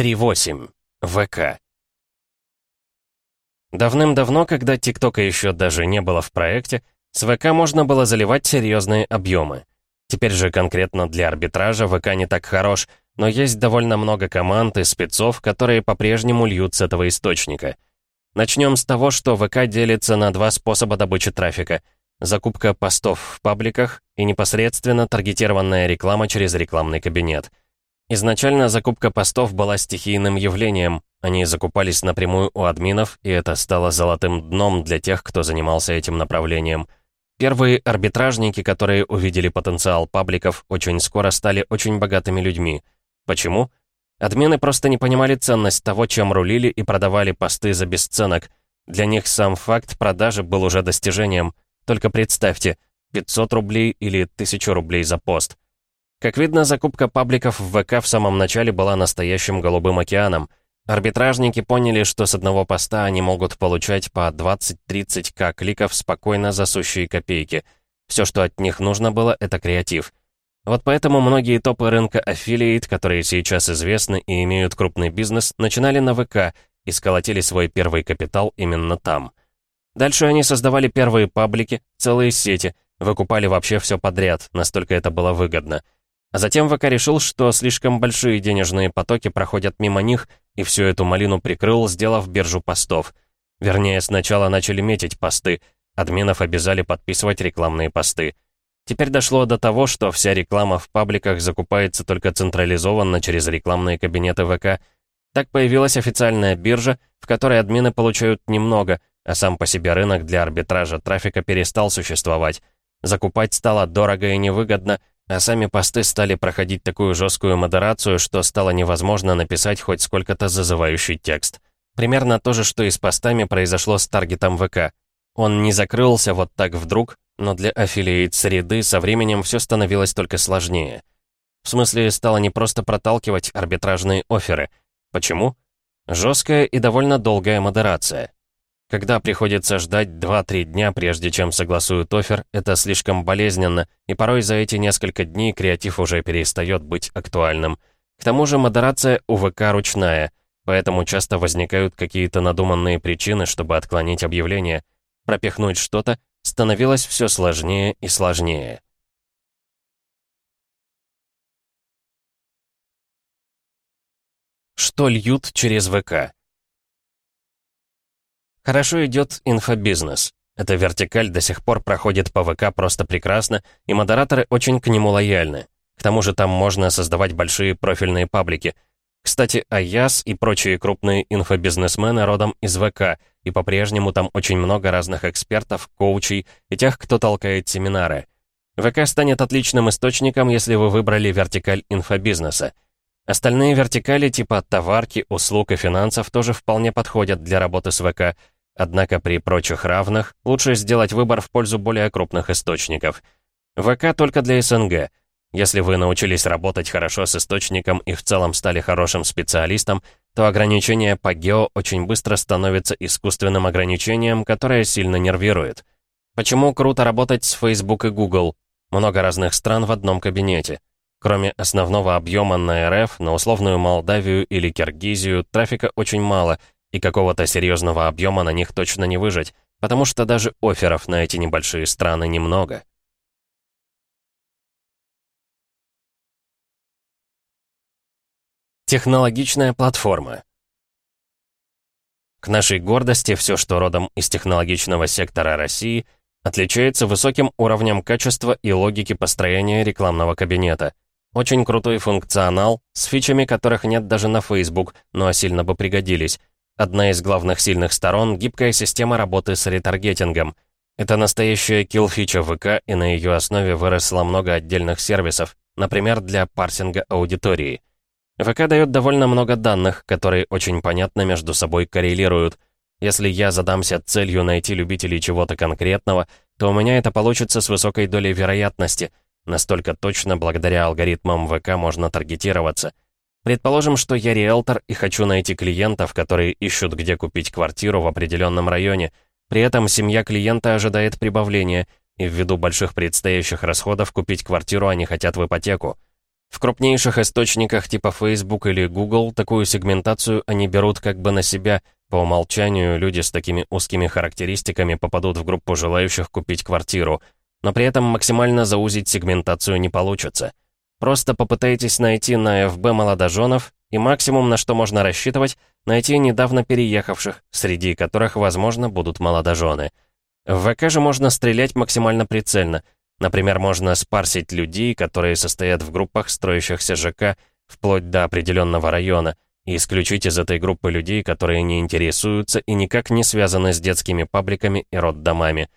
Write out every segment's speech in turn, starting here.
3.8. ВК. Давным-давно, когда ТикТока еще даже не было в проекте, с ВК можно было заливать серьезные объемы. Теперь же конкретно для арбитража ВК не так хорош, но есть довольно много команд и спецов, которые по-прежнему льют с этого источника. Начнем с того, что ВК делится на два способа добычи трафика. Закупка постов в пабликах и непосредственно таргетированная реклама через рекламный кабинет. Изначально закупка постов была стихийным явлением. Они закупались напрямую у админов, и это стало золотым дном для тех, кто занимался этим направлением. Первые арбитражники, которые увидели потенциал пабликов, очень скоро стали очень богатыми людьми. Почему? Админы просто не понимали ценность того, чем рулили и продавали посты за бесценок. Для них сам факт продажи был уже достижением. Только представьте, 500 рублей или 1000 рублей за пост. Как видно, закупка пабликов в ВК в самом начале была настоящим голубым океаном. Арбитражники поняли, что с одного поста они могут получать по 20-30к кликов спокойно за сущие копейки. Все, что от них нужно было, это креатив. Вот поэтому многие топы рынка аффилиейт, которые сейчас известны и имеют крупный бизнес, начинали на ВК и сколотили свой первый капитал именно там. Дальше они создавали первые паблики, целые сети, выкупали вообще все подряд, настолько это было выгодно — а затем ВК решил, что слишком большие денежные потоки проходят мимо них, и всю эту малину прикрыл, сделав биржу постов. Вернее, сначала начали метить посты, админов обязали подписывать рекламные посты. Теперь дошло до того, что вся реклама в пабликах закупается только централизованно через рекламные кабинеты ВК. Так появилась официальная биржа, в которой админы получают немного, а сам по себе рынок для арбитража трафика перестал существовать. Закупать стало дорого и невыгодно, а сами посты стали проходить такую жесткую модерацию, что стало невозможно написать хоть сколько-то зазывающий текст. Примерно то же, что и с постами произошло с таргетом ВК. Он не закрылся вот так вдруг, но для аффилиейт-среды со временем все становилось только сложнее. В смысле, стало не просто проталкивать арбитражные оферы. Почему? Жесткая и довольно долгая модерация. Когда приходится ждать 2-3 дня, прежде чем согласуют офер, это слишком болезненно, и порой за эти несколько дней креатив уже перестает быть актуальным. К тому же модерация у ВК ручная, поэтому часто возникают какие-то надуманные причины, чтобы отклонить объявление. Пропихнуть что-то становилось все сложнее и сложнее. Что льют через ВК? Хорошо идет инфобизнес. Эта вертикаль до сих пор проходит по ВК просто прекрасно, и модераторы очень к нему лояльны. К тому же там можно создавать большие профильные паблики. Кстати, Аяс и прочие крупные инфобизнесмены родом из ВК, и по-прежнему там очень много разных экспертов, коучей и тех, кто толкает семинары. ВК станет отличным источником, если вы выбрали вертикаль инфобизнеса. Остальные вертикали типа товарки, услуг и финансов тоже вполне подходят для работы с ВК, однако при прочих равных лучше сделать выбор в пользу более крупных источников. ВК только для СНГ. Если вы научились работать хорошо с источником и в целом стали хорошим специалистом, то ограничение по гео очень быстро становится искусственным ограничением, которое сильно нервирует. Почему круто работать с Facebook и Google? Много разных стран в одном кабинете. Кроме основного объема на РФ, на условную Молдавию или Киргизию трафика очень мало, и какого-то серьезного объема на них точно не выжить, потому что даже офферов на эти небольшие страны немного. Технологичная платформа. К нашей гордости, все, что родом из технологичного сектора России, отличается высоким уровнем качества и логики построения рекламного кабинета — очень крутой функционал, с фичами которых нет даже на Facebook, но сильно бы пригодились. Одна из главных сильных сторон — гибкая система работы с ретаргетингом. Это настоящая килл-фича ВК, и на ее основе выросло много отдельных сервисов, например, для парсинга аудитории. ВК дает довольно много данных, которые очень понятно между собой коррелируют. Если я задамся целью найти любителей чего-то конкретного, то у меня это получится с высокой долей вероятности — Настолько точно, благодаря алгоритмам ВК, можно таргетироваться. Предположим, что я риэлтор и хочу найти клиентов, которые ищут, где купить квартиру в определенном районе. При этом семья клиента ожидает прибавления, и ввиду больших предстоящих расходов купить квартиру они хотят в ипотеку. В крупнейших источниках типа Facebook или Google такую сегментацию они берут как бы на себя. По умолчанию люди с такими узкими характеристиками попадут в группу желающих купить квартиру. Но при этом максимально заузить сегментацию не получится. Просто попытайтесь найти на FB молодоженов, и максимум, на что можно рассчитывать, найти недавно переехавших, среди которых, возможно, будут молодожены. В ВК же можно стрелять максимально прицельно — Например, можно спарсить людей, которые состоят в группах строящихся ЖК, вплоть до определенного района, и исключить из этой группы людей, которые не интересуются и никак не связаны с детскими пабликами и роддомами.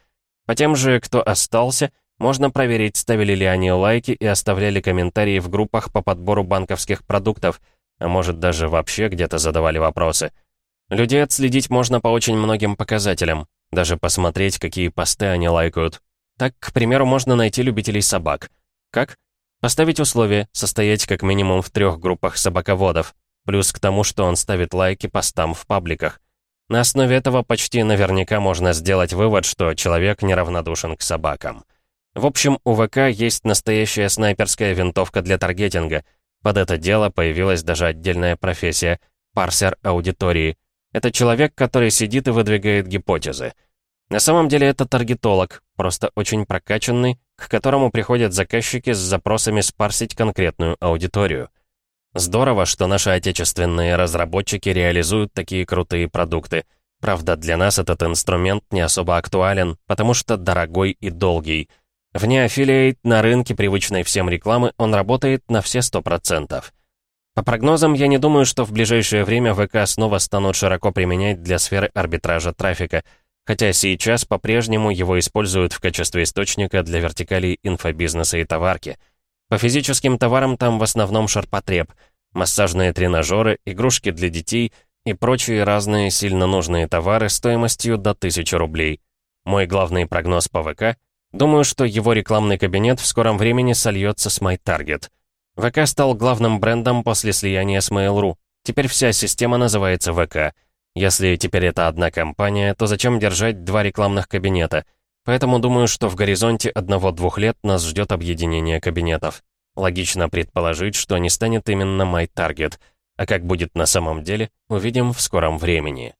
По тем же, кто остался, можно проверить, ставили ли они лайки и оставляли комментарии в группах по подбору банковских продуктов, а может даже вообще где-то задавали вопросы. Людей отследить можно по очень многим показателям, даже посмотреть, какие посты они лайкают, так, к примеру, можно найти любителей собак. Как? Поставить условие состоять как минимум в трех группах собаководов, плюс к тому, что он ставит лайки постам в пабликах. На основе этого почти наверняка можно сделать вывод, что человек неравнодушен к собакам. В общем, у ВК есть настоящая снайперская винтовка для таргетинга. Под это дело появилась даже отдельная профессия — парсер аудитории. Это человек, который сидит и выдвигает гипотезы. На самом деле это таргетолог, просто очень прокачанный, к которому приходят заказчики с запросами спарсить конкретную аудиторию. Здорово, что наши отечественные разработчики реализуют такие крутые продукты. Правда, для нас этот инструмент не особо актуален, потому что дорогой и долгий. Вне аффилиейт на рынке привычной всем рекламы он работает на все 100%. По прогнозам, я не думаю, что в ближайшее время ВК снова станут широко применять для сферы арбитража трафика — хотя сейчас по-прежнему его используют в качестве источника для вертикалей инфобизнеса и товарки. По физическим товарам там в основном шарпотреб, массажные тренажеры, игрушки для детей и прочие разные сильно нужные товары стоимостью до 1000 рублей. Мой главный прогноз по ВК — думаю, что его рекламный кабинет в скором времени сольется с MyTarget. ВК стал главным брендом после слияния с Mail.ru. Теперь вся система называется ВК — если теперь это одна компания, то зачем держать два рекламных кабинета? Поэтому думаю, что в горизонте одного-двух лет нас ждет объединение кабинетов. Логично предположить, что не станет именно MyTarget. А как будет на самом деле, увидим в скором времени.